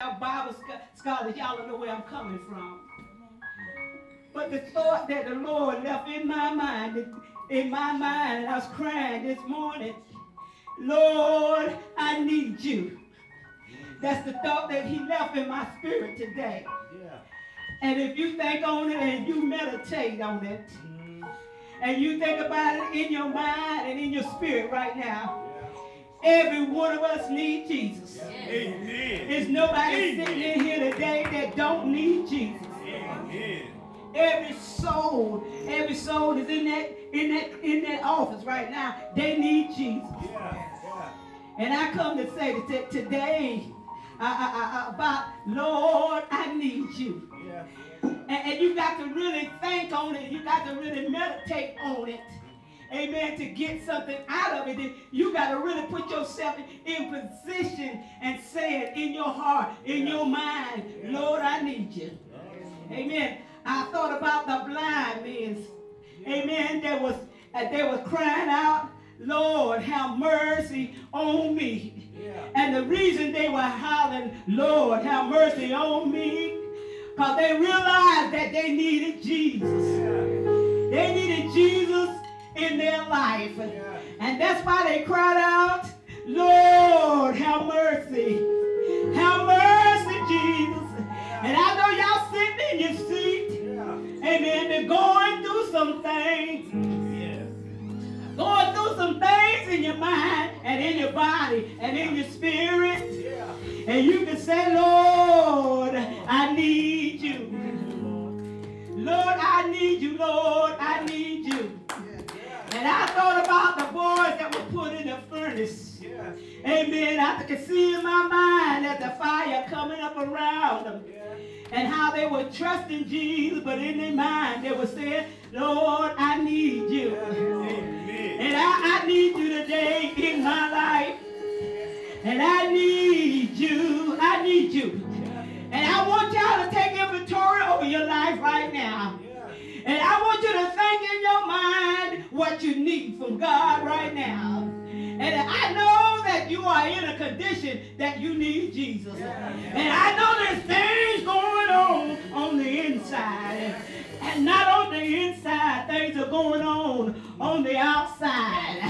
Bible scholars, y'all don't know where I'm coming from. But the thought that the Lord left in my mind, in my mind, I was crying this morning, Lord, I need you. That's the thought that he left in my spirit today. Yeah. And if you think on it and you meditate on it, mm-hmm. and you think about it in your mind and in your spirit right now, Every one of us need Jesus. Amen. There's nobody Amen. sitting in here today that don't need Jesus. Amen. Every soul, every soul is in that in that in that office right now. They need Jesus. Yeah, yeah. And I come to say that today I, I, I, about Lord, I need you. Yeah. And, and you got to really think on it. You got to really meditate on it amen, to get something out of it, then you got to really put yourself in position and say it in your heart, in your mind, Lord, I need you. Amen. I thought about the blind men. Amen. There was uh, they were crying out, Lord, have mercy on me. Yeah. And the reason they were hollering, Lord, have mercy on me, because they realized that they needed Jesus. Yeah. They needed Jesus in their life. Yeah. And that's why they cried out, Lord, have mercy. Have mercy, Jesus. And I know y'all sitting in your seat. Yeah. Amen. They're going through some things. Going through some things in your mind and in your body and in your spirit. Yeah. And you can say, Lord, I need you. Lord, I need you, Lord, I need you. And I thought about the boys that were put in the furnace. Yeah. Amen. I could see in my mind that the fire coming up around them. Yeah. And how they were trusting Jesus, but in their mind they were saying, Lord, I need you. Yeah. And I, I need you today in my life. And I need you. I need you. And I want y'all to take inventory over your life right now. And I want you to think in your mind what you need from God right now. And I know that you are in a condition that you need Jesus. And I know there's things going on on the inside. And not on the inside, things are going on on the outside.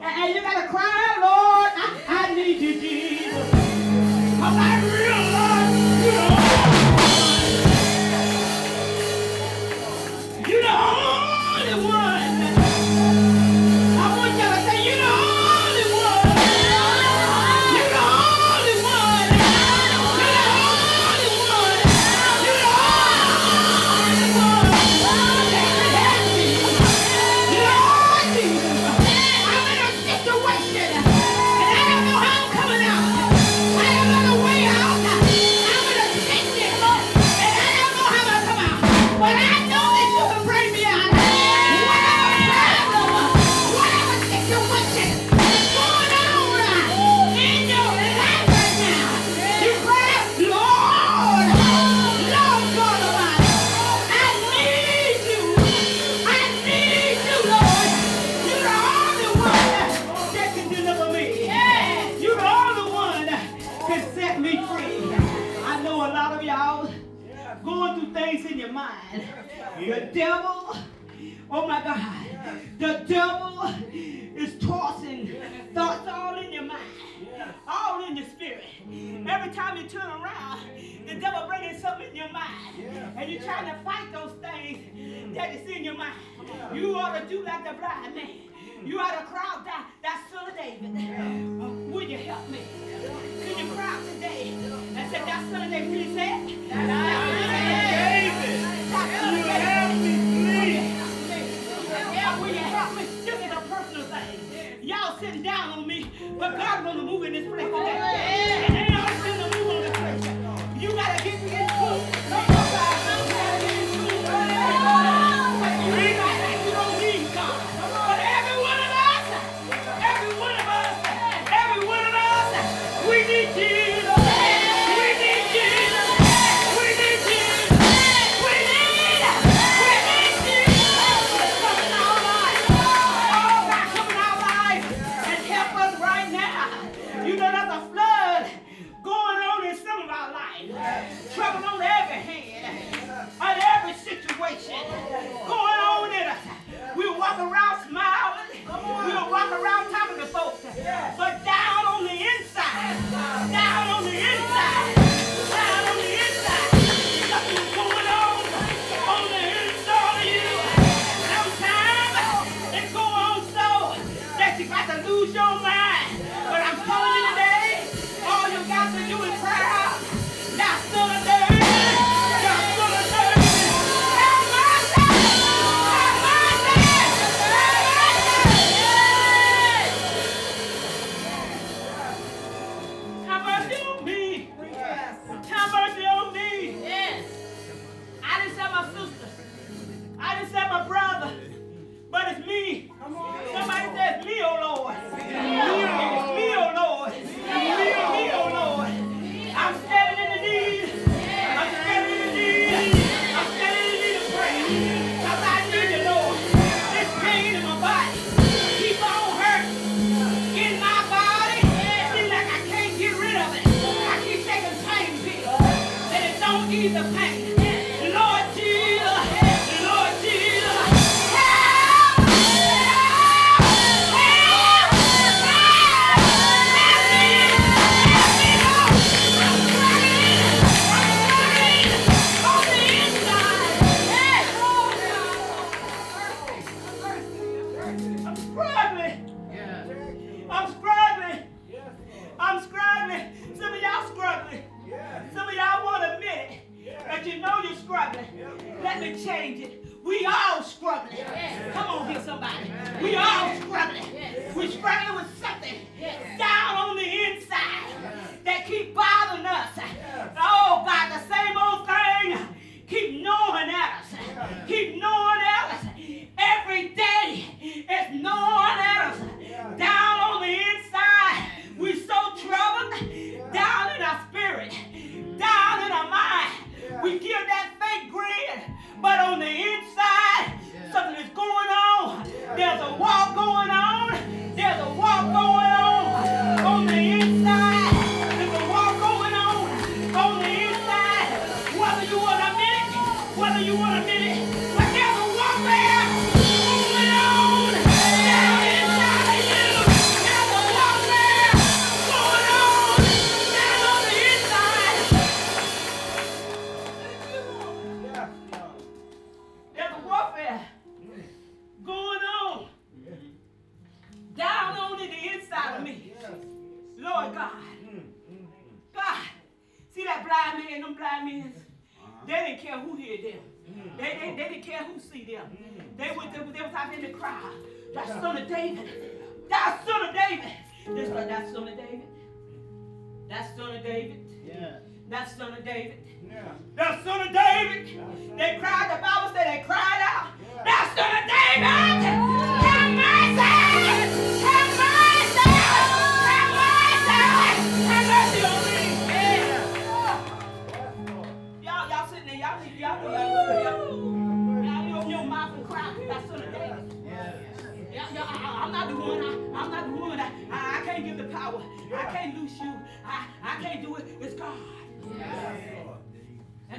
And you got to cry, Lord, I, I need you, Jesus. I realize, you know, We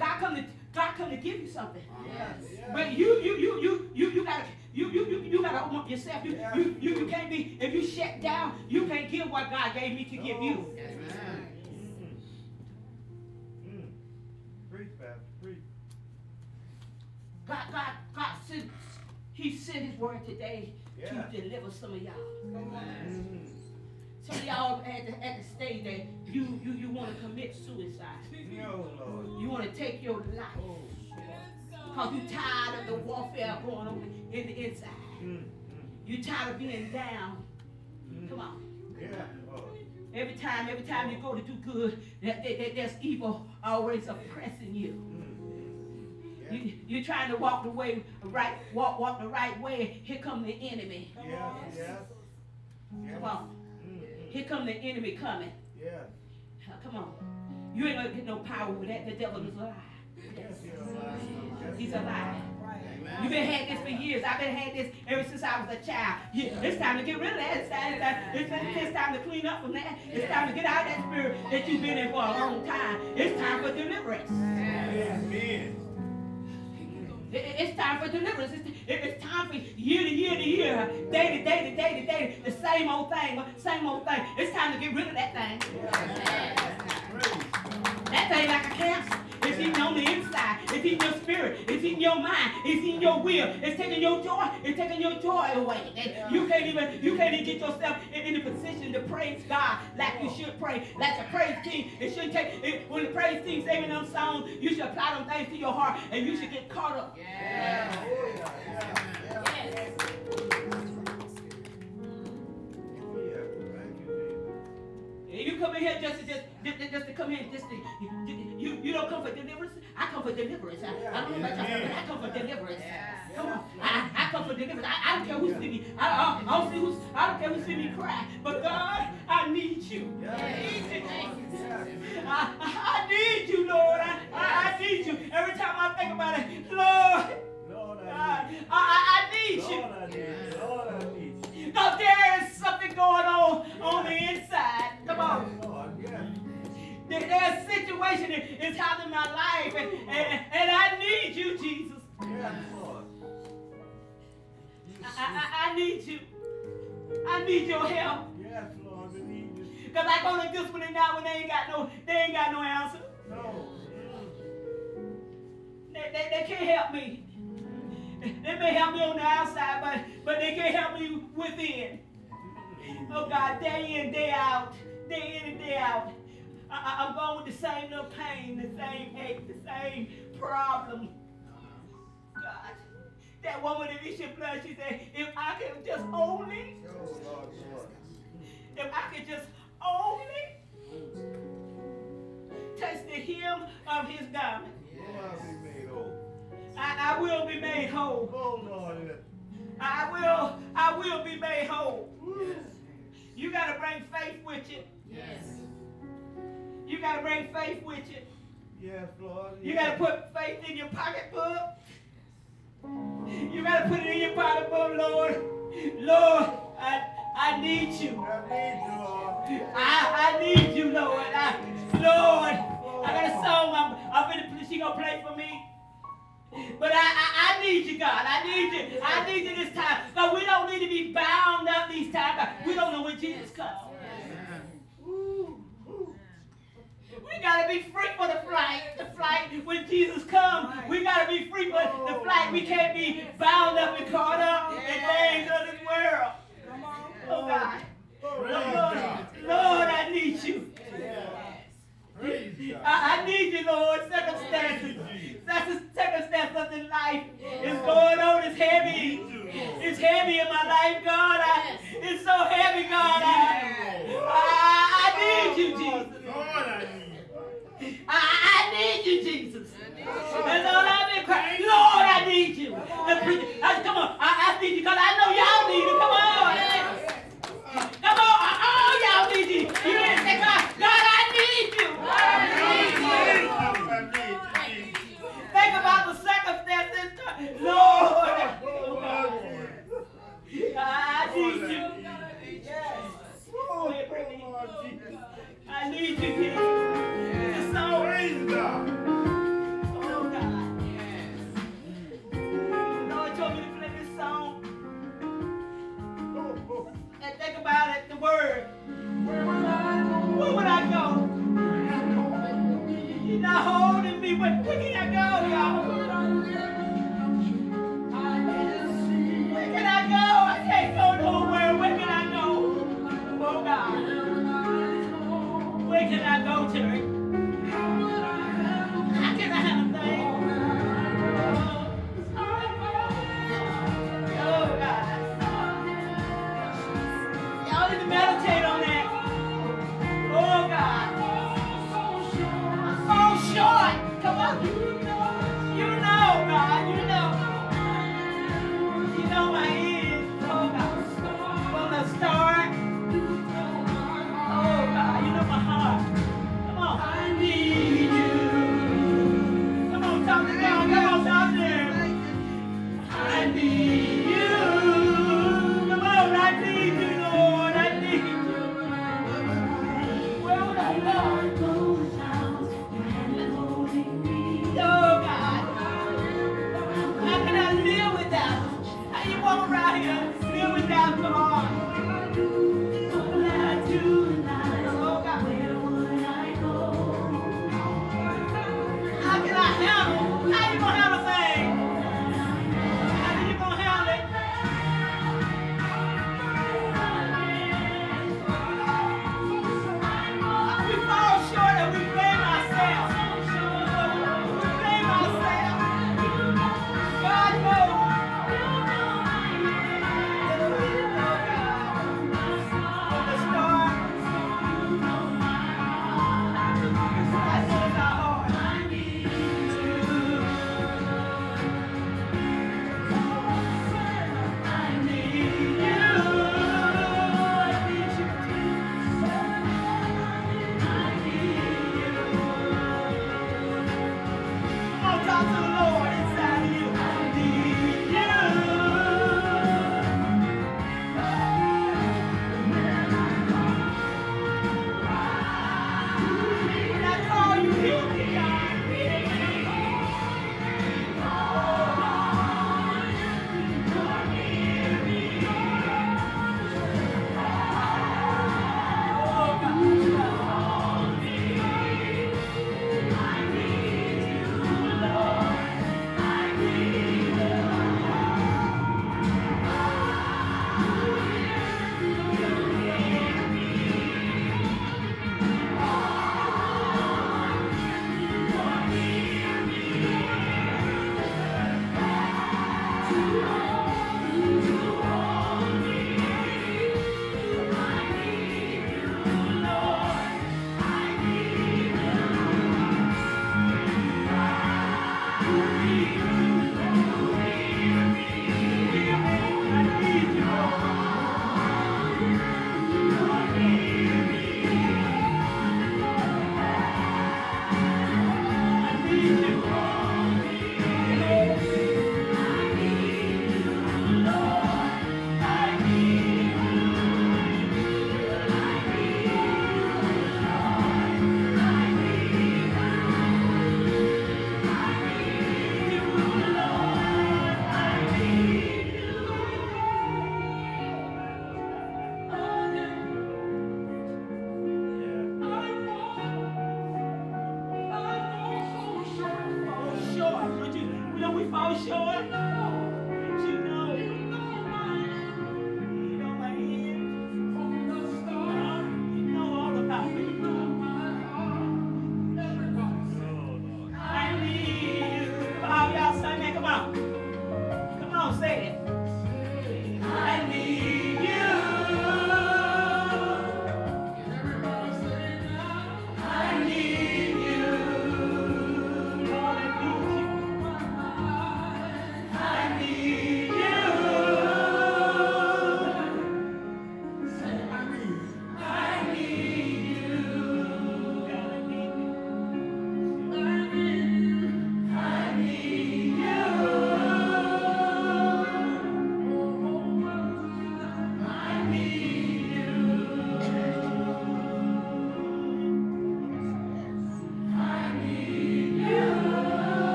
God come to God come to give you something. Yes. yes. But you you you you you you gotta you you you, you gotta open up yourself. You, yeah. you you you can't be if you shut down, you can't give what God gave me to no. give you. Oh, Amen. Mm. Mm-hmm. Pastor. Breathe. God, God, God sent He sent His word today yeah. to deliver some of y'all. Come on. Mm. Some of y'all at the, at the stage that you you you want to commit suicide. No, Lord. You want to take your life. Oh, because you're tired of the warfare going on in the inside. Mm, mm. You're tired of being down. Mm. Come on. Yeah. Every time, every time you go to do good, that, that, that there's evil always oppressing you. Mm. You, you're trying to walk the way right, walk walk the right way. Here come the enemy. Come on. Here come the enemy coming. Yeah. Come on. You ain't gonna get no power with that. The devil is alive. Yes, He's alive. You've been had this for years. I've been had this ever since I was a child. Yeah, it's time to get rid of that. It's time, it's, time, it's, time, it's time to clean up from that. It's time to get out of that spirit that you've been in for a long time. It's time for deliverance. Amen. It's time for deliverance. It's, time for year to year to year, day to day to day to day, the same old thing, same old thing. It's time to get rid of that thing. That thing like a cancer. It's eating on the inside. It's in your spirit. It's in your mind. It's in your will. It's taking your joy. It's taking your joy away. And you can't even you can't even get yourself in, in the position to praise God like you should pray. Like the praise team. It should take it, when the praise team singing them songs, you should apply them things to your heart and you should get caught up. Yeah. Come in just to, you, you don't come for deliverance. I come for deliverance. I, I don't know about y'all, but I come for deliverance. Come on, I, I come for deliverance. I, I don't care who see me. I, I, I don't see who's, I don't care who see me cry. But God, I need you. I, I need you, Lord. I, I, I need you. Every time I think about it, Lord. Lord, I, I, I, I need you. Lord, I need you. Lord, I need you. Because there is something going on on the inside. Come on. There's a situation is happening in my life, and, and, and I need you, Jesus. I, I, I need you. I need your help. Yes, Lord, we need you. Because I go to discipline now when they ain't got no, they ain't got no answer. No. They, they, they can't help me. They may help me on the outside, but, but they can't help me within. Oh God, day in, day out, day in and day out. I, am going with the same little pain, the same ache, the same problem. God, that woman that issue blood, she said, if I could just only, if I could just only touch the hem of his garment. I, I will be made whole. Oh, Lord. I will, I will be made whole. Yes. You got to bring faith with you. Yes. You got to bring faith with you. Yes, Lord. You got to put faith in your pocketbook. You got to put it in your pocketbook, Lord. Lord, I, I need you. I need you, Lord. I, I need you, Lord. I, Lord, I got a song I'm, I'm gonna, she going to play for me. But I, I, I, need you, God. I need you. I need you this time. But we don't need to be bound up these times. We don't know when Jesus comes. We got to be free for the flight. The flight when Jesus comes. We got to be free for the oh. flight. We can't be bound up and caught up in things of this world. Oh, God. Lord, Lord, I need you. I, I need you, Lord. Circumstances. That's a circumstance of the life is going on. It's heavy. It's heavy in my life, God. I, it's so heavy, God. I, I, I need you, Jesus. I, I need you, Jesus. That's all I've been crying. Lord, I need you. I, come on. I, I need you because I know y'all need you. Come on. Come on. Oh, y'all need you. You didn't say, God, God, I need you. I need you. Think about the circumstances. Lord. I need you. Yes. I need you, Jesus. Praise God. Oh, God. The Lord told me to play this song. Oh, oh. And think about it, the word. Where would I go? Where would I go? You're not holding me. Where,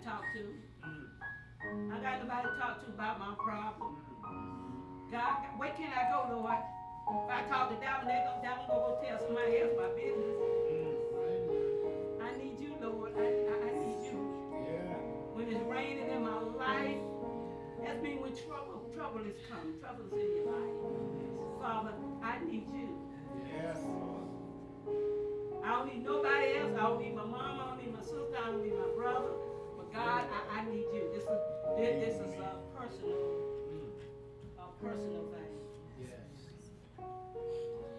to talk to. I got nobody to talk to about my problem. God, where can I go, Lord? If I call the devil, they go down and go tell somebody else my business. I need you, Lord. I, I, I need you. Yeah. When it's raining in my life, that's mean when trouble trouble is coming. Trouble is in your life. Father, I need you. Yes. I don't need nobody else. I don't need my mama. I don't need my sister. I don't need my brother. God, I, I need you. This is this, this is a personal, a personal thing. Yes.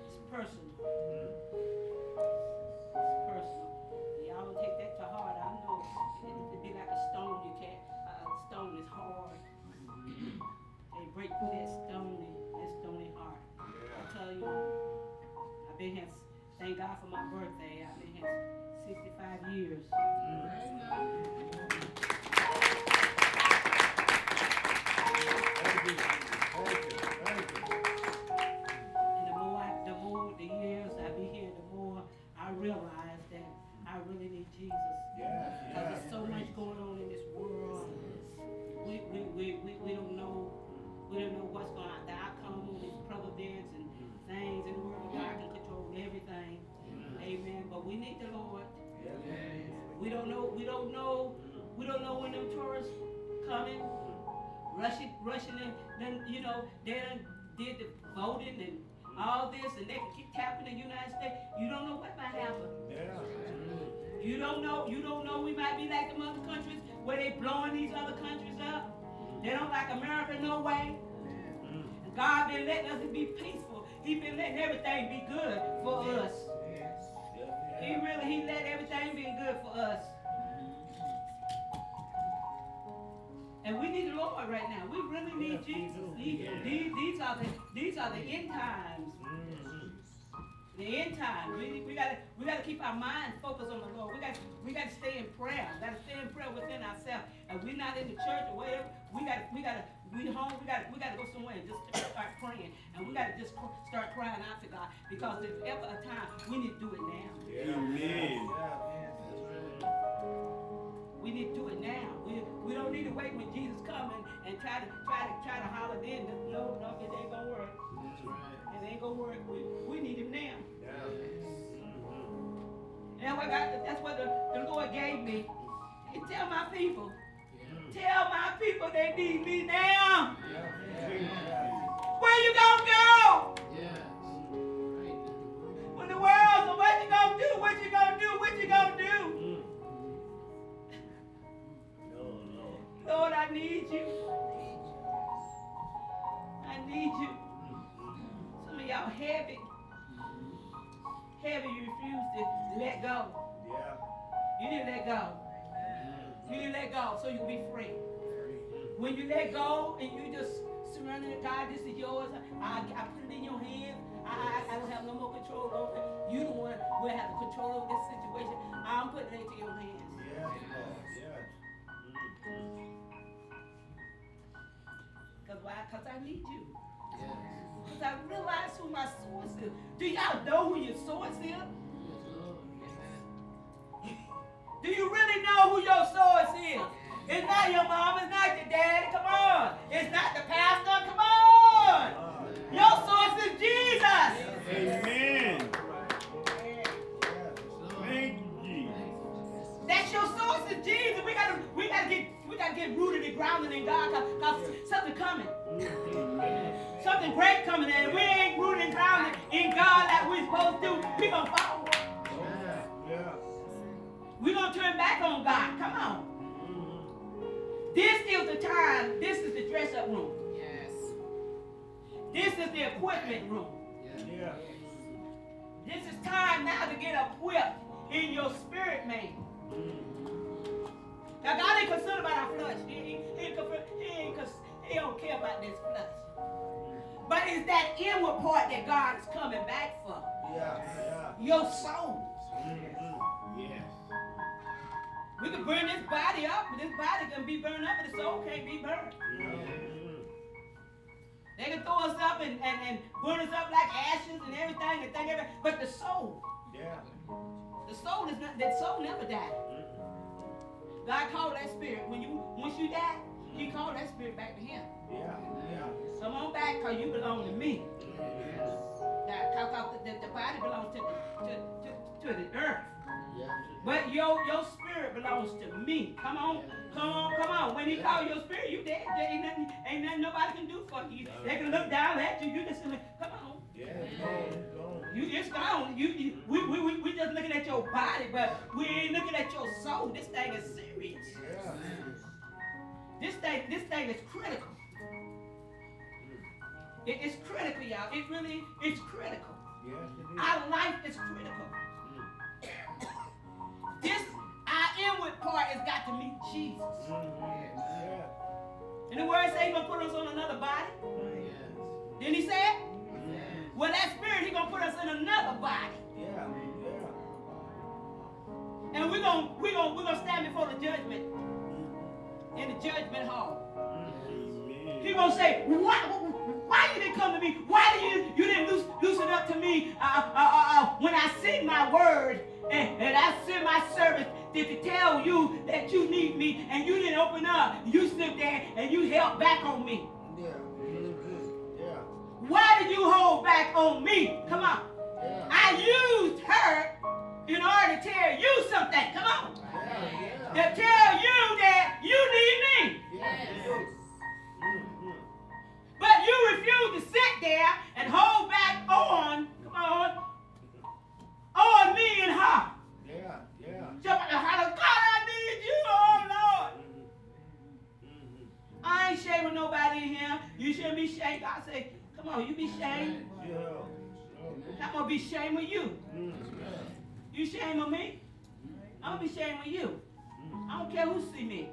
It's personal. It's personal. Y'all don't take that to heart. I know it'd be like a stone. You can't. Uh, a stone is hard. they break through that stony, that stony heart. I tell you, I've been here. Thank God for my birthday. I've been here 65 years. Mm-hmm. We don't know when them tourists coming, rushing, rushing, and then you know they done did the voting and all this, and they keep tapping the United States. You don't know what might happen. Yeah. You don't know. You don't know. We might be like them other countries where they blowing these other countries up. They don't like America no way. Mm. God been letting us be peaceful. He been letting everything be good for us. He really, he let everything be good for us. And we need the Lord right now. We really need Jesus. These, these, these are the these are the end times. The end times. We, we gotta we gotta keep our mind focused on the Lord. We got we gotta stay in prayer. We gotta stay in prayer within ourselves. And we're not in the church or whatever. We gotta we gotta we home. We gotta we gotta go somewhere and just start praying. And we gotta just start crying out to God because there's ever a time we need to do it now. Amen. We need to do it now. We, we don't need to wait when Jesus comes and, and try to try to try to holler then. No, no, it ain't gonna work. That's right. It ain't gonna work. We, we need him now. And what God, that's what the, the Lord gave me. He tell my people, tell my people they need me now. Where you gonna go? When the world, what you gonna do? What you gonna do? What you gonna do? Lord, I need you. I need you. Some of y'all heavy. Heavy, you refuse to let go. Yeah. You need to let go. You need to let go so you can be free. When you let go and you just surrender to God, this is yours. I, I put it in your hands. I, I, I don't have no more control over it. You the one will have the control over this situation. Need you. Because I realize who my source is. Do y'all know who your source is? Back on God. Come on. Mm-hmm. This is the time. This is the dress up room. Yes. This is the equipment room. Yeah. This is time now to get equipped in your spirit, man. Mm-hmm. Now God ain't concerned about our flesh. He, he, he, ain't concerned- he, he don't care about this flesh. Mm-hmm. But it's that inward part that God is coming back for. Yeah. Yeah. Your soul. Yes. We can burn this body up, but this body can be burned up, but the soul can't be burned. They can throw us up and, and, and burn us up like ashes and everything and think everything, but the soul, Yeah. the soul is not that soul never died. Mm-hmm. God called that spirit. When you once you die, he mm-hmm. called that spirit back to him. Yeah. Yeah. Come on back, cause you belong to me. Cause, cause the, the, the body belongs to to, to, to the earth. But your your spirit belongs to me. Come on, come on, come on. When he called your spirit, you dead. There ain't nothing, ain't nothing nobody can do for you. They can look down at you. You just like, come on. Yeah. You it's gone. You, you we, we, we, we just looking at your body, but we ain't looking at your soul. This thing is serious. Yeah. This thing, this thing is critical. It is critical, y'all. It really is critical. Yes, it is. Our life is critical. This, our inward part has got to meet Jesus. Yeah. And the word say he gonna put us on another body. Didn't he say it? Well, that spirit, he gonna put us in another body. Yeah. Yeah. And we're gonna, we're gonna, we're gonna stand before the judgment in the judgment hall. Amen. He gonna say, why, why you didn't come to me? Why did you, you didn't loose, loosen up to me uh, uh, uh, uh, when I sent my word and, and I sent my servant to, to tell you that you need me and you didn't open up. You stood there and you held back on me. Yeah. Yeah. Why did you hold back on me? Come on. Yeah. I used her in order to tell you something. Come on. Yeah. To tell you that you need me. Mm-hmm. But you refuse to sit there and hold back on, come on, Oh, me and her. Yeah, yeah. Somebody God, I need you, oh Lord. Mm-hmm. I ain't shaming nobody in here. You shouldn't be shamed. God say, come on, you be shamed. Yeah. I'm gonna be shamed with you. Mm-hmm. You shame with me? I'm gonna be shamed with you. Mm-hmm. I don't care who see me.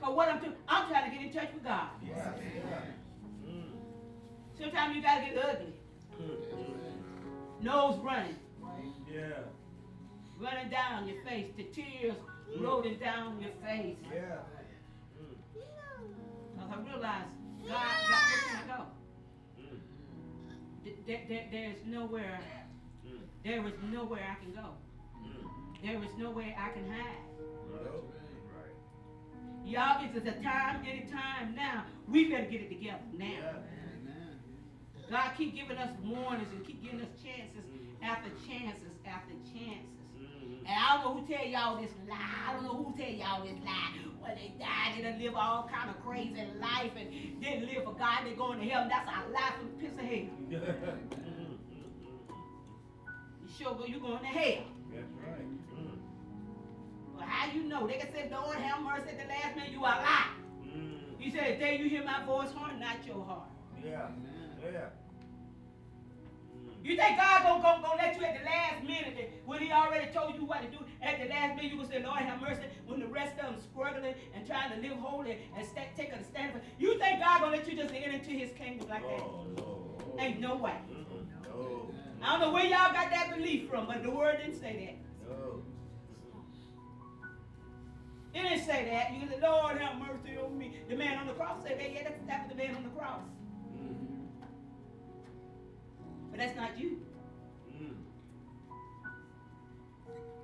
Cause what I'm doing, I'm trying to get in touch with God. Yeah. Sometimes you gotta get ugly. Mm. Mm. Nose running, Yeah. running down your face, the tears rolling down your face. Yeah. Mm. I realized God got where to go. Mm. Th- th- th- There's nowhere, Mm. there is nowhere I can go. Mm. There is nowhere I can hide. No. Y'all, it's a time, any time now. We better get it together now. God keep giving us warnings and keep giving us chances after chances after chances. Mm. And I don't know who tell y'all this lie. I don't know who tell y'all this lie. When they died, they done live all kind of crazy life and didn't live for God. They going to hell. That's a lie from the of hell. Mm. Mm. You sure go, you going to hell. That's right. Well, how you know? They can say, Lord, have mercy at the last minute. You a lie. Mm. He said, day you hear my voice, harden not your heart. Yeah. Yeah. You think God gonna, gonna, gonna let you at the last minute when he already told you what to do? At the last minute, you gonna say, Lord, have mercy, when the rest of them struggling and trying to live holy and sta take a stand for You think God gonna let you just enter into his kingdom like that? Oh, no. Ain't no way. Mm-mm. No. I don't know where y'all got that belief from, but the word didn't say No. that. It didn't say that. You can say, Lord, have mercy on me. The man on the cross said that. Yeah, that's, that of the man on the cross. But that's not you. Mm.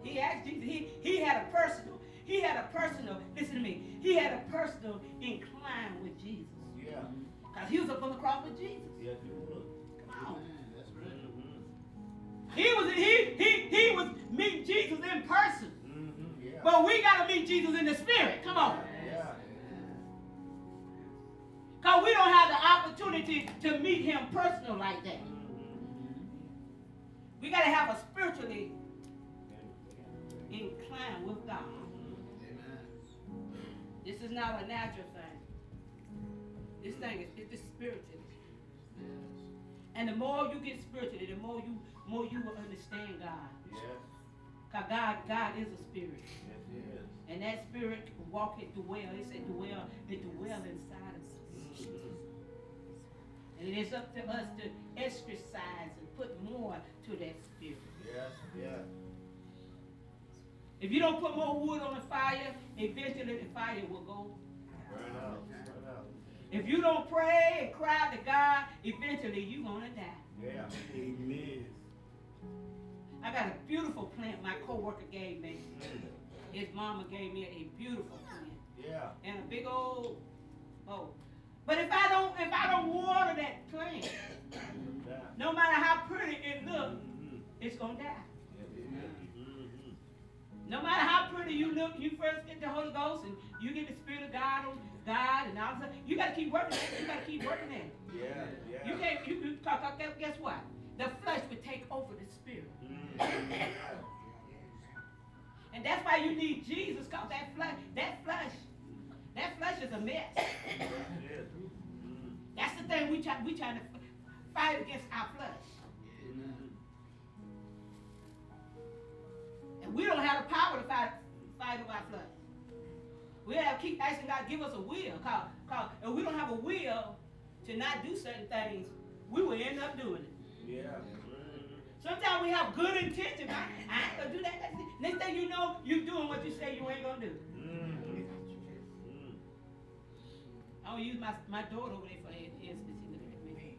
He asked Jesus, he, he had a personal, he had a personal, listen to me, he had a personal incline with Jesus. Yeah. Because he was up on the cross with Jesus. Yes, you would. Come on. Mm-hmm. He was he he he was meeting Jesus in person. Mm-hmm. Yeah. But we gotta meet Jesus in the spirit. Come on. Yeah. Because we don't have the opportunity to meet him personal like that. Mm-hmm. We gotta have a spiritually inclined with God. This is not a natural thing. This thing is it's spiritual. And the more you get spiritually, the more you more you will understand God. Yes. Cause God, God is a spirit. Yes, is. And that spirit walk it dwell. It said dwell, it dwell inside of us. Mm-hmm. And it is up to us to exercise put more to that spirit. Yes, yes. If you don't put more wood on the fire, eventually the fire will go. Burn out. Burn out. If you don't pray and cry to God, eventually you're gonna die. Yeah. Amen. I got a beautiful plant my coworker gave me. His mama gave me a beautiful plant Yeah. and a big old bowl. But if I don't, if I don't water that plant, no matter how pretty it looks, it's gonna die. Yes, it is. No matter how pretty you look, you first get the Holy Ghost and you get the Spirit of God on God and all that. You gotta keep working at it. You gotta keep working at it. Yeah, yeah. You can't. You, you guess- what? The flesh would take over the Spirit, Mm-hmm. and that's why you need Jesus. Cause that flesh, that flesh, that flesh is a mess. Yes, it is. That's the thing we try. We trying to fight against our flesh, and we don't have the power to fight fight with our flesh. We have to keep asking God to give us a will. Cause, cause if we don't have a will to not do certain things, we will end up doing it. Yeah. Sometimes we have good intentions. I, I ain't gonna do that. Next thing you know, you're doing what you say you ain't gonna do. I'm gonna use my, my daughter over there for instance. She looking at me.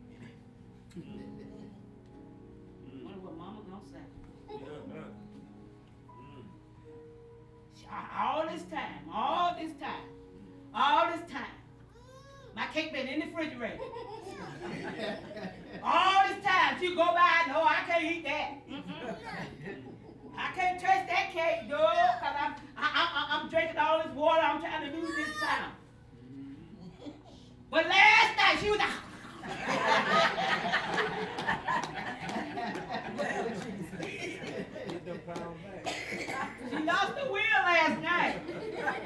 Mm-hmm. Wonder what mama gonna say. Yeah. She- All this time, all this time, all this time, my cake been in the refrigerator. All this time, she go by, no, I can't eat that. Mm-mm. I can't touch that cake, dog, cause I'm, I, I, I- I'm drinking all this water. I'm trying to lose this time. But last night she was out. she lost the wheel last night.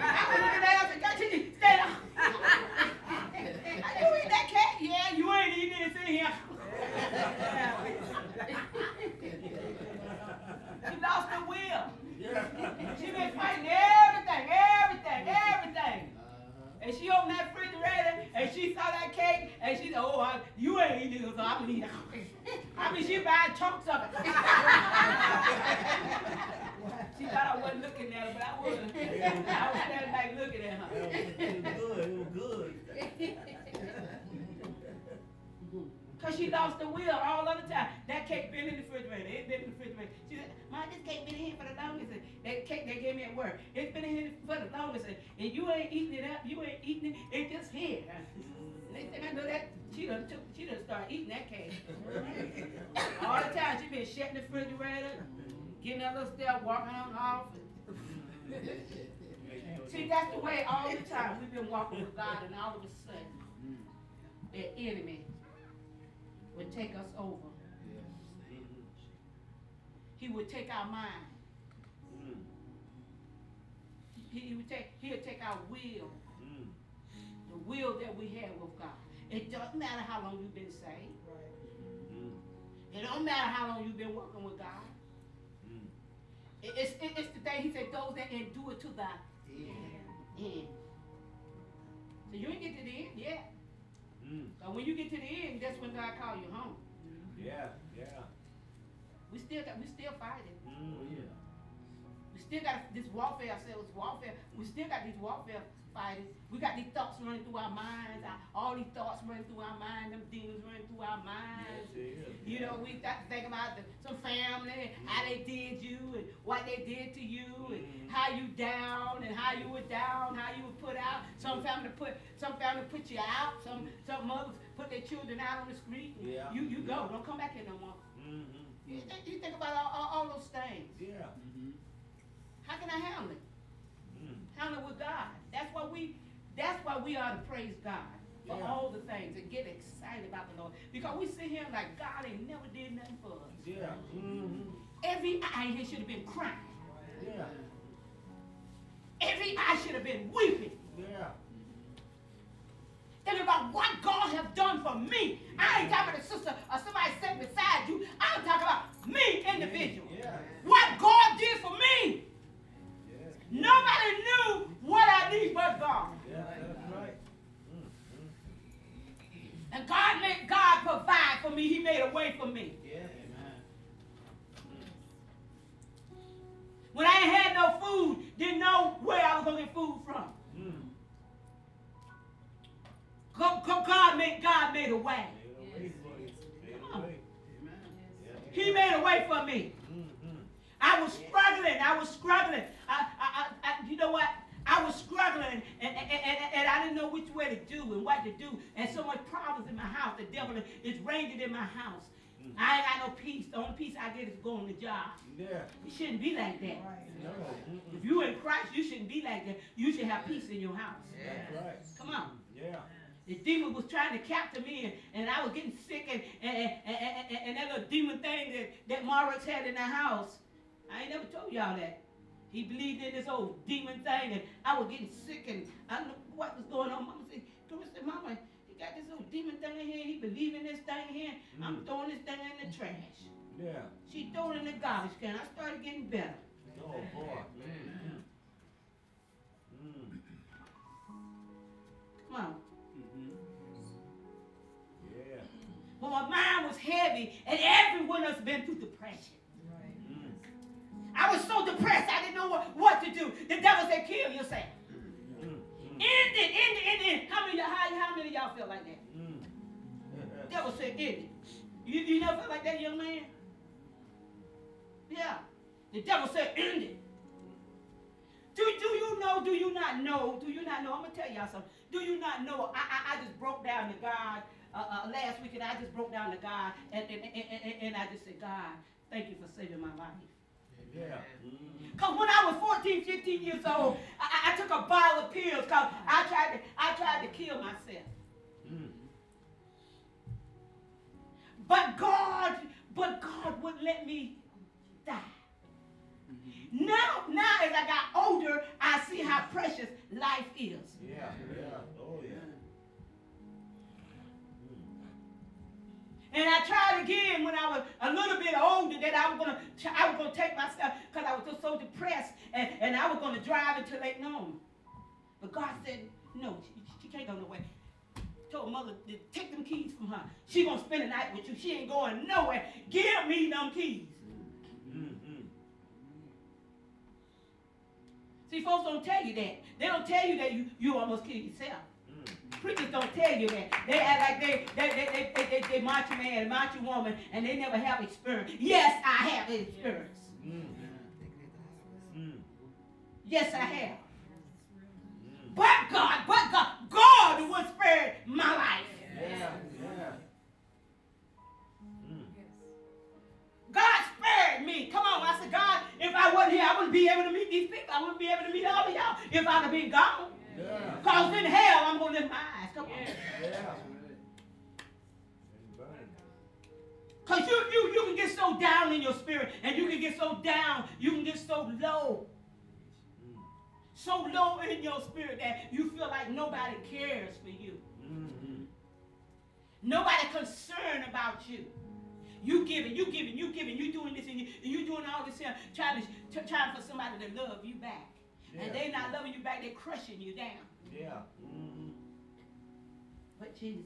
I was laughing. She stayed out. you eat that cat? Yeah, you ain't eating it. in here. she lost the wheel. She been fighting everything, everything, everything and she opened that refrigerator and she saw that cake and she said, oh, I, you ain't eating it, so I'm eating it. I mean, she buying chunks of it. she thought I wasn't looking at her, but I was. I was standing back looking at her. It was good. It was good. Cause she lost the will all of the time. That cake been in the refrigerator. It's been in the refrigerator. She said, "Mom, this cake been in here for the longest." And that cake they gave me at work, it's been in here for the longest. And you ain't eating it up. You ain't eating it. It's just here. Next thing I know, that she done took, she done started eating that cake. all the time she been shutting the refrigerator, getting that little step, walking on off. See, that's the way all the time we've been walking with God, and all of a sudden, the enemy would take us over. He would take our mind. Mm. He, he would take, he'll take our will, Mm. the will that we have with God. It doesn't matter how long you've been saved. Mm. It don't matter how long you've been working with God. Mm. It- it's, it- it's the thing, he said, those that endure to the end. So you ain't get to the end yet. Mm. So when you get to the end, that's when God call you home. Yeah. Yeah. We still got, we still fighting. Mm. Yeah. We still got this warfare ourselves, warfare. We still got these warfare fighters. We got these thoughts running through our minds. Our, all these thoughts running through our mind. Them demons running through our minds. Yes, it is. You know, we got to think about the, some family, how they did you, and what they did to you, and Mhm. how you down, and how you were down, how you were put out. Some family put some family put you out. Some some mothers put their children out on the street. and Yeah. You you go. Don't come back here no more. Mm-hmm. You, think- you think about all, all, all those things. Yeah. How can I handle it? Mm. Handle it with God. That's why we. That's why we ought to praise God for Yeah. all the things and get excited about the Lord. Because we sit here like God ain't never did nothing for us. Yeah. Mm-hmm. Every eye here should have been crying. Yeah. Every eye should have been weeping. Yeah. Thinking about what God have done for me. I ain't talking about a sister or somebody sitting beside you. I'm talking about me individual. Yeah. What God did for me. Yeah. Nobody knew what I need but God. Yeah. That's right. Mm-hmm. And God made God provide for me. He made a way for me. Yeah. amen. When I ain't had no food, didn't know where I was gonna get food from. Mm. Go- go- God made God made a way. Made a way for you. Made Come on. He made a way for me. Mm-hmm. I was struggling. I was struggling. I, I, I, I you know what? I was struggling, and, and, and, and I didn't know which way to do and what to do. And so much problems in my house. The devil is reigning in my house. I ain't got no peace. The only peace I get is going to job. Yeah. It shouldn't be like that. No. If you in Christ, you shouldn't be like that. You should have peace in your house. That's right. Come on. Yeah. The demon was trying to capture me, and, and I was getting sick, and, and, and, and, and, and that little demon thing that, that Morris had in the house. I ain't never told y'all that. He believed in this old demon thing, and I was getting sick, and I don't know what was going on. Mama said, said, Mama, he got this little demon thing in here. He believe in this thing here. I'm Mm. throwing this thing in the trash. Yeah. She threw it in the garbage can. I started getting better. Oh boy. Mm. Mm. Come on. Yeah. Well, my mind was heavy, and everyone has been through depression. Y'all feel like that? Mm. The devil said, end it. You, you never felt like that, young man? Yeah. The devil said, end it. Do, do you know, do you not know, do you not know, I'm going to tell y'all something. Do you not know, I, I, I just broke down to God uh, uh, last week, and I just broke down to God, and, and, and, and, and I just said, God, thank you for saving my life. Yeah. Mm. Because when I was 14, 15 years old, I, I- I took a bottle of pills because I tried to, I tried to kill myself. Mm. But God, but God wouldn't let me die. Now, now as I got older, I see how precious life is. Yeah. Yeah. Oh yeah. And I tried again when I was a little bit older that I was gonna, I was gonna take myself because I was just so depressed, and, and I was gonna drive until late noon. But God said, no, she, she can't go nowhere. Told mother to take them keys from her. She gonna spend the night with you. She ain't going nowhere. Give me them keys. Mm-hmm. See, folks don't tell you that. They don't tell you that you, you almost killed yourself. Preachers don't tell you that. They act like they they they they they, they, they macho man and macho woman and they never have experience. Yes, I have experience. Mm-hmm. Yes, I have. Mm-hmm. But God, but God, God the one spared my life. Yeah, yeah. God spared me. Come on, I said, God, if I wasn't here, I wouldn't be able to meet these people. I wouldn't be able to meet all of y'all if I'd have been gone. Yeah. Cause in hell, I'm gonna lift my eyes. Come on. Yeah. Cause you you you can get so down in your spirit, and you can get so down, you can get so low. So low in your spirit that you feel like nobody cares for you. Mm-hmm. Nobody concerned about you. You giving, you giving, you giving, you doing this and you, and you doing all this here, trying to t- trying for somebody to love you back. And Yeah. they not loving you back, they crushing you down. Yeah. Mm-hmm. But Jesus.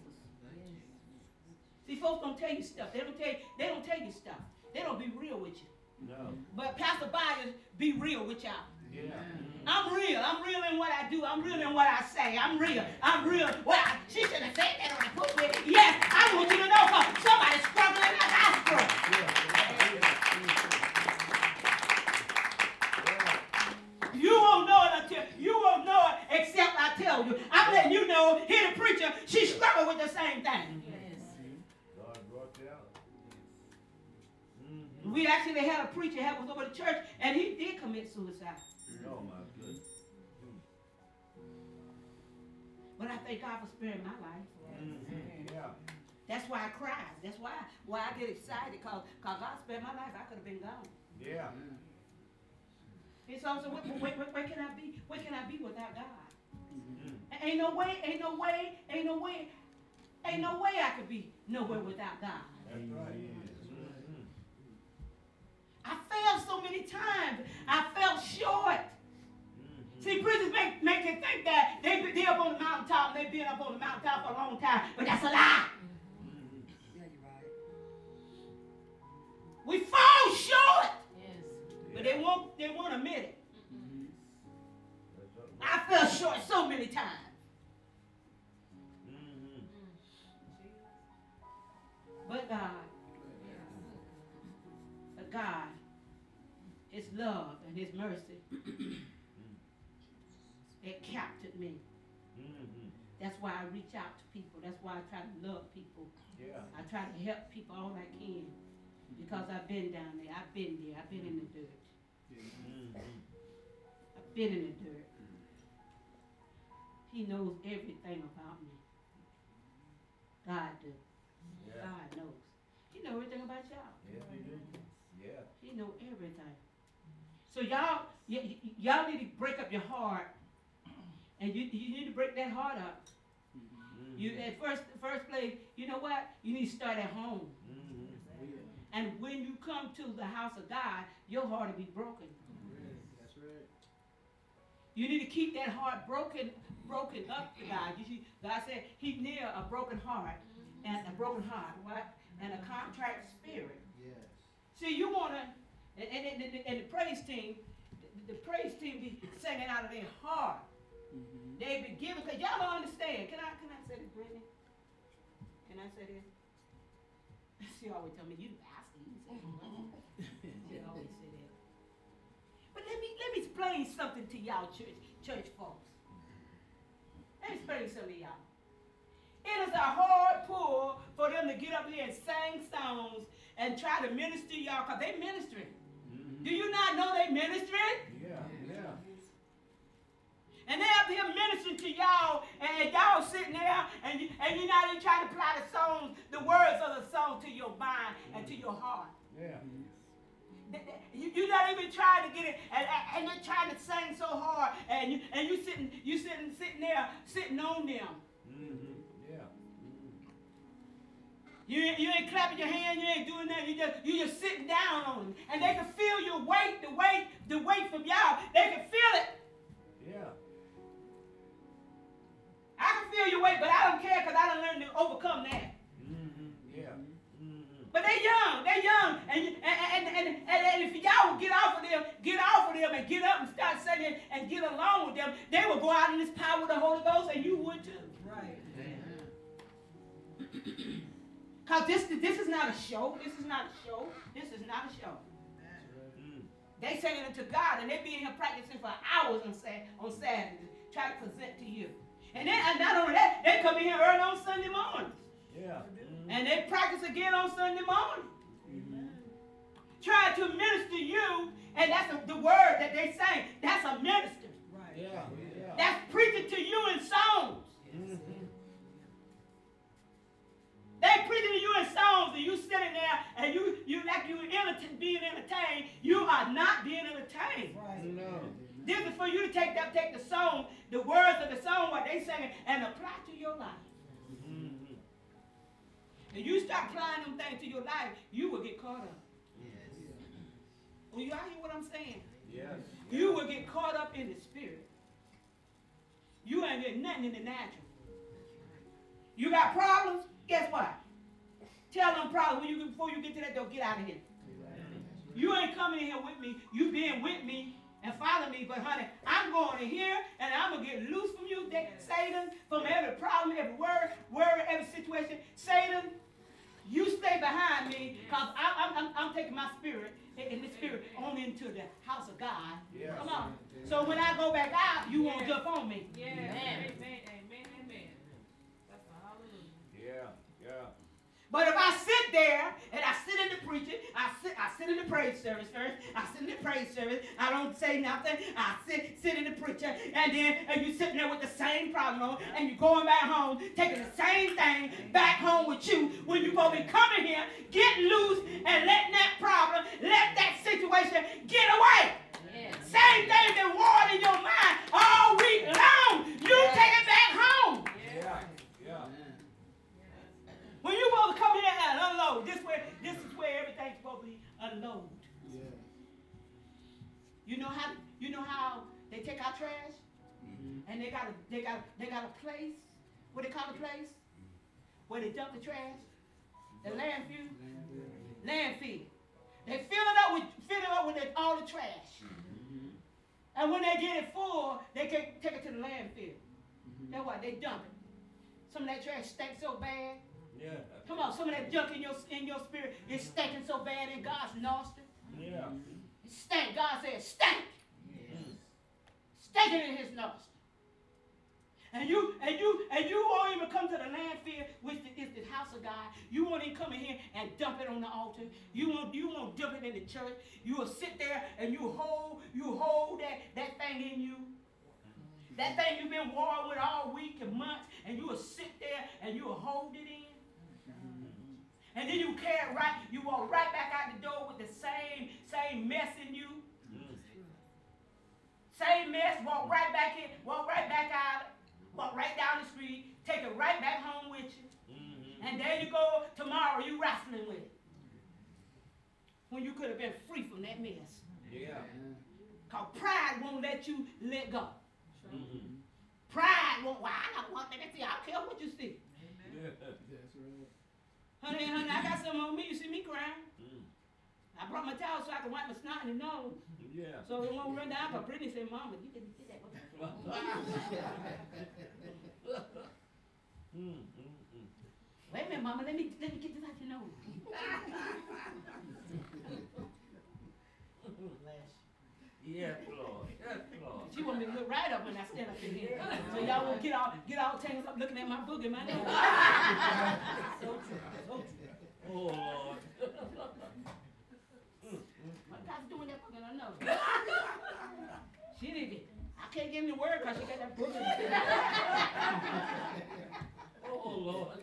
See, folks don't tell you stuff. They don't tell you, they don't tell you stuff. They don't be real with you. No. But Pastor Byers be real with y'all. Yeah. I'm real. I'm real in what I do. I'm real in what I say. I'm real. I'm real. Well, I, she should have said that on the pulpit. Yes, I want you to know because somebody's struggling like I struggle. You won't know it until you won't know it except I tell you. I'm letting you know. Here the preacher, she struggled with the same thing. God brought you out. We actually had a preacher help us over the church, and he did commit suicide. Oh my goodness. But I thank God for sparing my life. Mm-hmm. Yeah. That's why I cry. That's why why I get excited because cause God spared my life. I could have been gone. Yeah. It's also where, where, where, where can I be? Where can I be without God? Mm. Ain't no way. Ain't no way. Ain't no way. Ain't no way I could be nowhere without God. That's right. Mm-hmm. I failed so many times. I fell short. Mm-hmm. See, preachers make, make you think that they, they up on the mountaintop and they've been up on the mountaintop for a long time, but that's a lie. Mm-hmm. We fall short, yes. but they won't they won't admit it. That's right. I fell short so many times. Mm-hmm. But God, but God, His love and His mercy, it captured me. Mm-hmm. That's why I reach out to people. That's why I try to love people. Yeah. I try to help people all I can because I've been down there. I've been there. I've been in the dirt. Mm-hmm. I've been in the dirt. He knows everything about me. God does. Yeah. God knows. He knows everything about y'all. Yes, we do. Yeah. He know everything. So y'all, y- y- y'all need to break up your heart, and you, you need to break that heart up. Mm-hmm. You at first, first place, you know what? You need to start at home. Mm-hmm. And when you come to the house of God, your heart will be broken. That's right. You need to keep that heart broken, broken up to God. You see, God said He near a broken heart and a broken heart, what? And a contrite spirit. Yes. See, you wanna, and, and, and, and- the praise team, the, the praise team be singing out of their heart. Mm-hmm. They be giving, cause y'all don't understand. Can I, can I say this, Brittany? Can I say this? She always tell me, you the pastor, you say. She always say that. But let me, let me explain something to y'all church, church folks. Let me explain something to y'all. It is a hard pull for them to get up here and sing songs and try to minister y'all, cause they ministering. Do you not know they ministering? Yeah. Yeah. And they up here ministering to y'all, and y'all sitting there, and, you, and you're not even trying to apply the songs, the words of the song to your mind and to your heart. Yeah. Th- th- You, you're not even trying to get it, and, and, and you're trying to sing so hard, and you and you sitting, you sitting, sitting there, sitting on them. Mm-hmm. You ain't, you ain't clapping your hand. You ain't doing that. You just you just sitting down on them, and they can feel your weight, the weight, the weight from y'all. They can feel it. Yeah. I can feel your weight, but I don't care because I done learned to overcome that. Mm-hmm. Yeah. Mm-hmm. But they young, they young, and, and, and, and, and, if y'all would get off of them, get off of them and get up and start saying and get along with them, they will go out in this power of the Holy Ghost, and you would too. Right. Because this, this is not a show. This is not a show. This is not a show. Mm. They singing it to God and they be in here practicing for hours on, Sat- on Saturdays, trying to present to you. And then and not only that, they come in here early on Sunday morning. Yeah. Mm. And they practice again on Sunday morning. Trying to minister you, and that's the, the word that they say. That's a minister. Take the song, the words of the song, what they singing, and apply to your life. Mhm. And you start applying them things to your life, you will get caught up. Well, y'all hear what I'm saying? Yes. You will get caught up in the spirit. You ain't getting nothing in the natural. You got problems? Guess what? Tell them problems when you before you get to that door. Get out of here. You ain't coming in here with me. You being with me and follow me, but honey, I'm going in here and I'm gonna get loose from you, that Satan, from every problem, every word, word, every situation. Satan, you stay behind me, cause I, I'm, I'm, I'm taking my spirit in in the spirit on into the house of God. Yes. Come on. So when I go back out, you won't jump on me. Yeah. Amen. Amen. Amen. Amen. But if I sit there and I sit in the preaching, I sit, I sit in the praise service first. I sit in the praise service. I don't say nothing. I sit, sit in the preacher, and then and you sitting there with the same problem on, and you're going back home, taking the same thing back home with you. When you supposed to be coming here, getting loose, and letting that problem, let that situation get away. Yes. Same thing that war in your mind all week long. You take it back home. Yeah. Yeah. When you supposed to come here and unload, this where this is where everything's supposed to be unload. You know how you know how they take our trash mm-hmm. and they got a they got they got a place. What they call the place? Where they dump the trash? The landfill. Landfill. They fill it up with fill it up with all the trash. Mm-hmm. And when they get it full, they can take it to the landfill. Mm-hmm. That's why they dump it. Some of that trash stinks so bad. Yeah. Come on, some of that junk in your in your spirit is stinking so bad in God's nostril. Yeah. It stank. God said, stank. Stinking in his nostril. And you and you and you won't even come to the landfill, which is the house of God. You won't even come in here and dump it on the altar. You won't you won't dump it in the church. You will sit there and you hold you hold that that thing in you. That thing you've been warring with all week and months, and you will sit there and you will hold it in. And then you carry it right, you walk right back out the door with the same, same mess in you. Same mess, walk right back in, walk right back out, walk right down the street, take it right back home with you. Mhm. And there you go, tomorrow you wrestling with it. When you could have been free from that mess. Yeah. Because pride won't let you let go. Mhm. Pride won't, well, I don't want that. See, I don't care what you see. Yeah. Honey, honey, I got something on me. You see me crying. Mm. I brought my towel so I can wipe my snot in the nose. Yeah. So it won't run down. But Brittany said, Mama, you didn't get that. Mm, mm, mm. Wait a minute, Mama. Let me let me get this out your nose. Yes, Lord. Yes, Lord. She want me to look right up when I stand up in here. So y'all won't get all get all tangled up looking at my book in my nose. so true. So true. Oh, My God's doing that fucking I know. She did it. I can't get in the word because she got that book in her. Oh, Lord.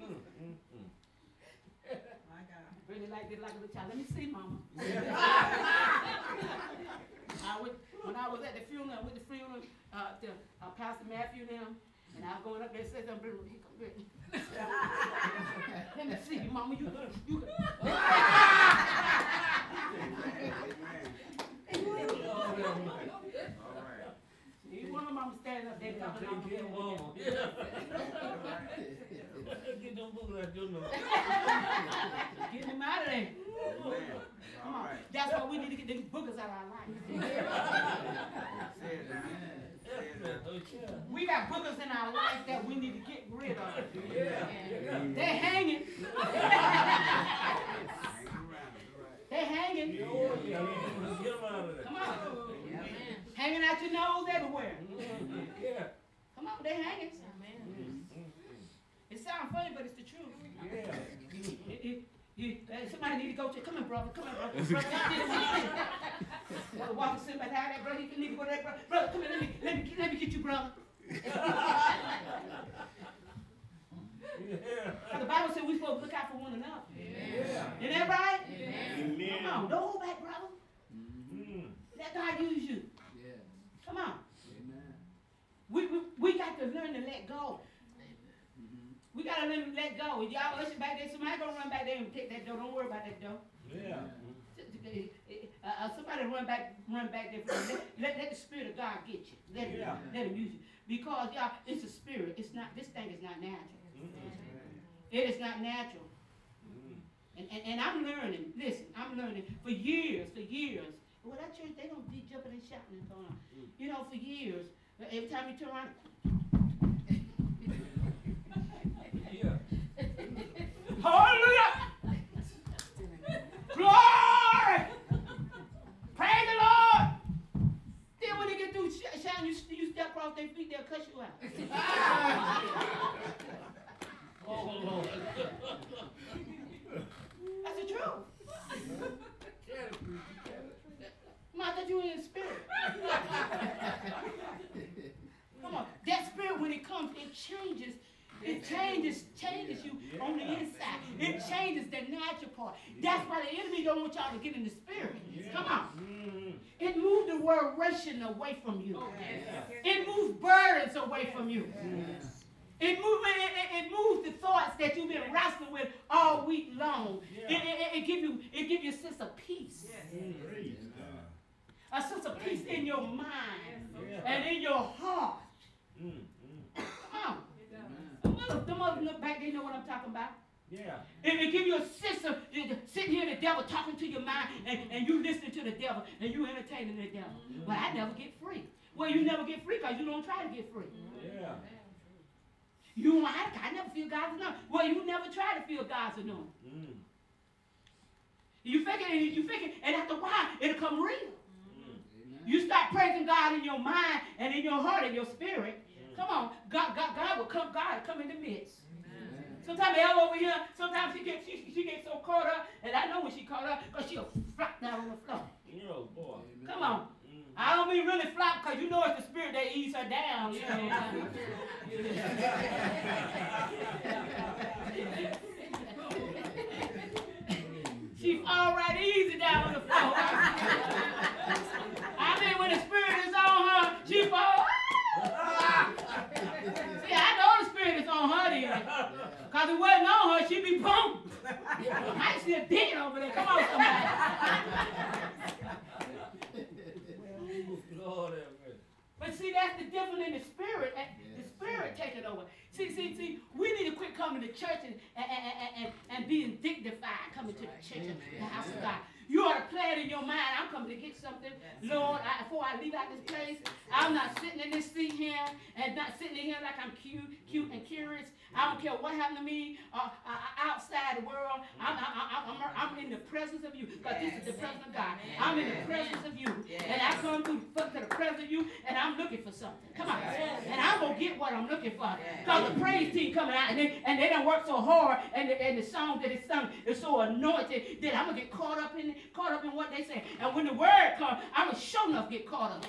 Mm, mm, mm. My God. Really like this like a little child. Let me see, Mama. I went, when I was at the funeral, with the funeral, uh, to, uh, Pastor Matthew them, and I was going up there and said something, he come Brittany. Let me see you, Mama. You good? You good? One of my mama standing up there Yeah, talking take care of mama. Yeah. Get them books out your nose. Getting him out of there. Amen. Come on. right. That's why we need to get these boogers out of our life. Say it, amen. Say it, amen. We got boogers in our life that we need to get rid of. Yeah. Yeah. They're hanging. Hang around, all right. They're hanging. Yeah. Get them out of there. Come on. Hanging out your nose everywhere. Yeah. Come on, they're hanging. Mm, It sounds funny, but it's the truth. Yeah. It- it- you- uh, somebody need to go to, come on, brother, come on, brother. Brother, get him, get him. Sitting behind that, brother, he need to go there, brother. Brother, come here, let me, let me, let me get you, brother. Yeah. 'Cause the Bible said we supposed to look out for one another. Yeah. Isn't that right? Amen. Come on, don't hold back, brother. Mm. Let God use you. Yes. Come on. Amen. We, we, we got to learn to let go. Mhm. We got to learn to let go. If y'all listen back there, somebody gonna run back there and take that door. Don't worry about that door. Yeah. Uh, uh, somebody run back, run back there. Let, let, let the spirit of God get you. Let him, Yeah. let him use you. Because y'all, it's a spirit. It's not. This thing is not natural. Mm-mm. It is not natural. Mm. And, and, and I'm learning. Listen, I'm learning for years, for years. Well, that church they don't be jumping and shouting and going on. Mm. You know, for years. Every time you turn around, Hallelujah! Glory! Praise the Lord! Then when they get through sh- shouting, you, you step across their feet, they'll cut you out. Oh, Lord. That's the truth. Not that you in spirit. Come on. That spirit, when it comes, it changes. It changes, changes you on the inside. It changes the natural part. That's why the enemy don't want y'all to get in the spirit. Come on. Mm. It moves the word ration away from you. It moves burdens away from you. It, move, it, it, it moves the thoughts that you've been wrestling with all week long. It, Yeah. it, it, it give you it give you a sense of peace. Mm. A sense of peace in your mind Yeah. and in your heart. Mm. Mm. Come on. Others- Them others look back, they know what I'm talking about. Yeah. It, it give you a sense of uh, sitting here, the devil talking to your mind, and, and you listening to the devil, and you entertaining the devil. Well, I never get free. Well, you never get free because you don't try to get free. Yeah. You, I, I never feel God's anointing. Well, you never try to feel God's anointing. Mm. You figure, you figure, and after a while, it'll come real. Mm. You start praising God in your mind and in your heart and your spirit. Come on, God, God, God will come. God will come in the midst. Sometimes Elle over here, sometimes she gets she, she gets so caught up, and I know when she caught up, because she'll flop down on the floor. Oh, boy. Come on. Mm. I don't mean really flop, because you know it's the spirit that eats her down. You know? she fall right easy down on the floor. I mean, when the spirit is on her, she fall. See, I know the spirit is on her then. Because it wasn't on her, she'd be bumped. I see a dead over there. Come on, somebody. Lord. But see, that's the difference in the spirit. and The spirit taking over. See, see, see, we need to quit coming to church and, and, and, and, and being dignified coming to the church and the house of God. You ought to play it in your mind. I'm coming to get something. Lord, I, before I leave out this place, I'm not sitting in this seat here and not sitting in here like I'm cute, cute and curious. I don't care what happened to me uh, uh, outside the world. I'm, I, I, I'm, I'm in the presence of you because this is the presence of God. I'm in the presence of you. And I come to, to the presence of you and I'm looking for something. Come on. And I'm going to get what I'm looking for. Because the praise team coming out and they, and they don't work so hard and the, and the song that is sung is so anointed that I'm going to get caught up in caught up in what they say. And when the word comes, I'm going to sure enough get caught up.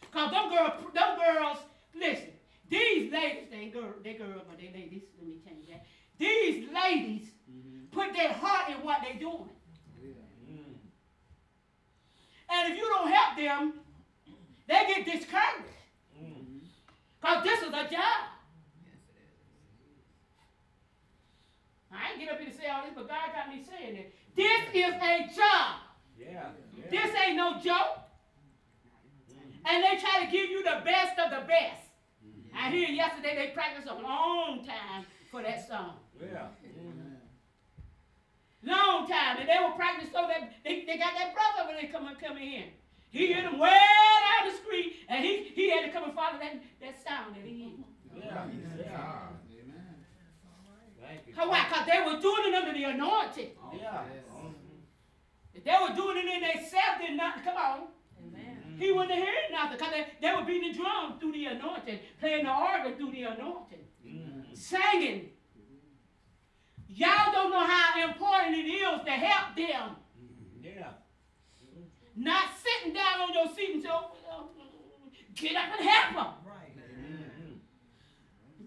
Because them girls, them girls, listen, these ladies, they ain't girl, they girls, but they ladies, let me change that. These ladies put their heart in what they doing. Mm. And if you don't help them, they get discouraged. Mm. Because this is a job. I ain't get up here to say all this, but God got me saying it. This is a job. Yeah. yeah. This ain't no joke. And they try to give you the best of the best. I hear yesterday they practiced a long time for that song. Yeah. Long time. And they were practicing so that they, they got that brother when they come coming in. He heard them way down the street, and he, he had to come and follow that, that sound that he heard. Yeah. Yeah. Amen. Thank you. How why? Because they were doing it under the anointing. Yeah. If they were doing it in themselves, then nothing. Come on. Amen. He wouldn't have heard nothing because they, they were beating the drum through the anointing, playing the organ through the anointing, Mm. singing. Y'all don't know how important it is to help them. Yeah. Not sitting down on your seat and say, oh, uh, get up and help them.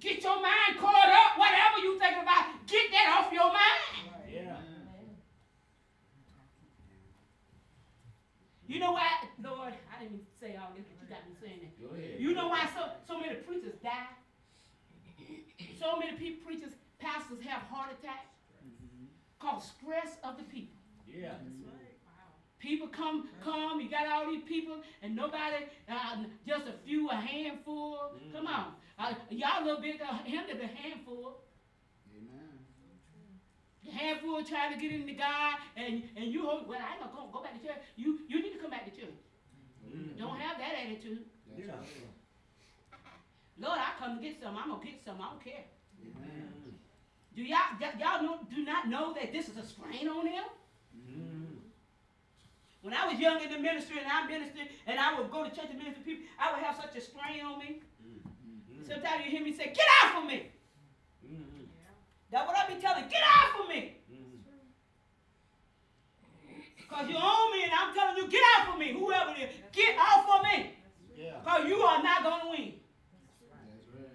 Right. Get your mind caught up, whatever you think about, get that off your mind. Right. Yeah. You know why, Lord, I didn't even say all this, but you got me saying that. Go ahead. You know why so, so many preachers die? So many people, preachers, pastors have heart attacks? Mm-hmm. Cause stress of the people. Yeah. That's right. Wow. People come, come, you got all these people, and nobody, uh, just a few, a handful. Come on. Uh, y'all a little bit uh, hindered the handful. Amen. The handful trying to get into God, and, and you, hold- well, I ain't gonna go, go back to church. You, you need to come back to church. Mm. Don't have that attitude. That's Yeah. right. Lord, I come to get some. I'm gonna get some. I don't care. Amen. Mm. Do y'all, y'all know, do not know that this is a strain on them? Mm. When I was young in the ministry and I ministered and I would go to church and minister to people, I would have such a strain on me. Mm. Sometimes you hear me say, get off of me. Mm. That's what I be telling, get off of me. Mm. Because you own me and I'm telling you, get off of me. Whoever it is, get off of me. Yeah. Because you are not going to win. That's right.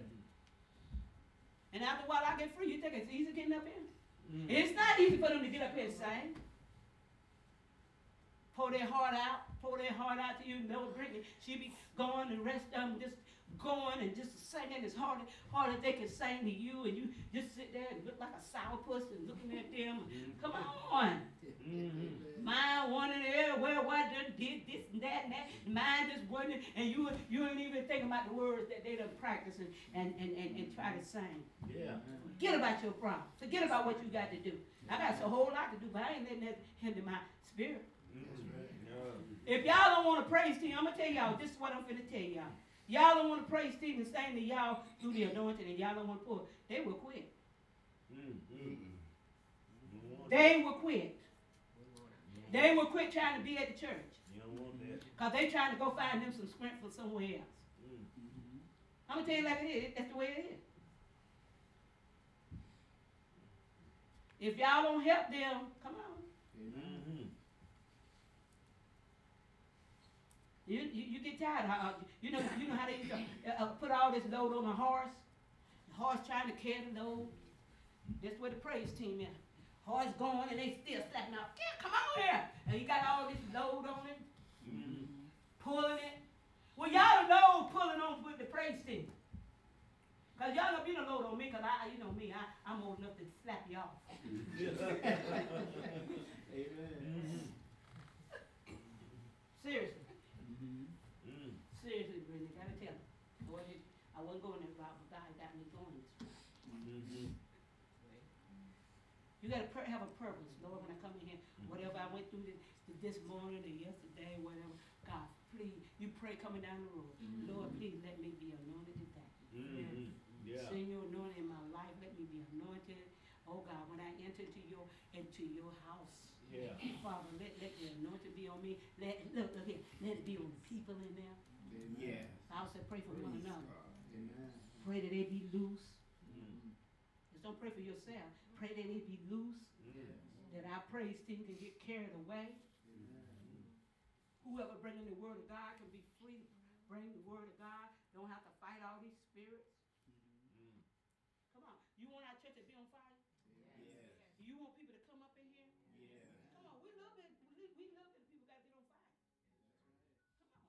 And after a while I get free, you think it's easy getting up here? Mm. It's not easy for them to get up here and sing. Pour their heart out, pour their heart out to you. Mel Brittany, she be going and rest of them just going and just singing as hard, hard as they can sing to you, and you just sit there and look like a sourpuss and looking at them. Come on. Mm. Mine wanted everywhere, what done did this and that and that. Mine just wasn't, and you you ain't even thinking about the words that they done practice and, and, and, and, and try to sing. Yeah. Forget about your problem. Forget about what you got to do. I got a whole lot to do, but I ain't letting that hinder my spirit. If y'all don't want to praise team, I'm gonna tell y'all, this is what I'm gonna tell y'all. Y'all don't want to praise team and sing that y'all do the anointing and y'all don't want to pull, they will quit. Mm. Mm. Mm. They will quit. They will quit trying to be at the church. You don't want that. Because they trying to go find them some strength for somewhere else. I'm gonna tell you like it is. That's the way it is. If y'all don't help them, come on. Mm. You, you, you get tired. How, you know you know how they uh, uh, put all this load on a horse. The horse trying to carry the load. That's where the praise team is. Horse going and they still slapping out. Yeah, come on here. And you got all this load on it, Mm. pulling it. Well, y'all the load pulling on with the praise team. Cause y'all don't be no load on me, cause I, you know me, I, I'm old enough to slap you off. Amen. Seriously, Mm. seriously, Brittany, gotta tell you. I wasn't, I wasn't going that route, but God got me going this route. Mm. You gotta pur- have a purpose, Lord, when I come in here, whatever I went through this, this morning or yesterday, whatever, God, please, you pray coming down the road. Lord, please let me be anointed today. Mm. Yeah. Send your anointing in my life, let me be anointed. Oh God, when I enter into your, into your house, Yeah. Father, let, let the anointing be on me. Let, look, look here, let it be on the people in there. Yes. I also pray for one another. Amen. Pray that they be loose. Mm. Just don't pray for yourself. Pray that they be loose. Mm. That our praise team can get carried away. Whoever bringing the word of God can be free. Bring the word of God. Don't have to fight all these spirits.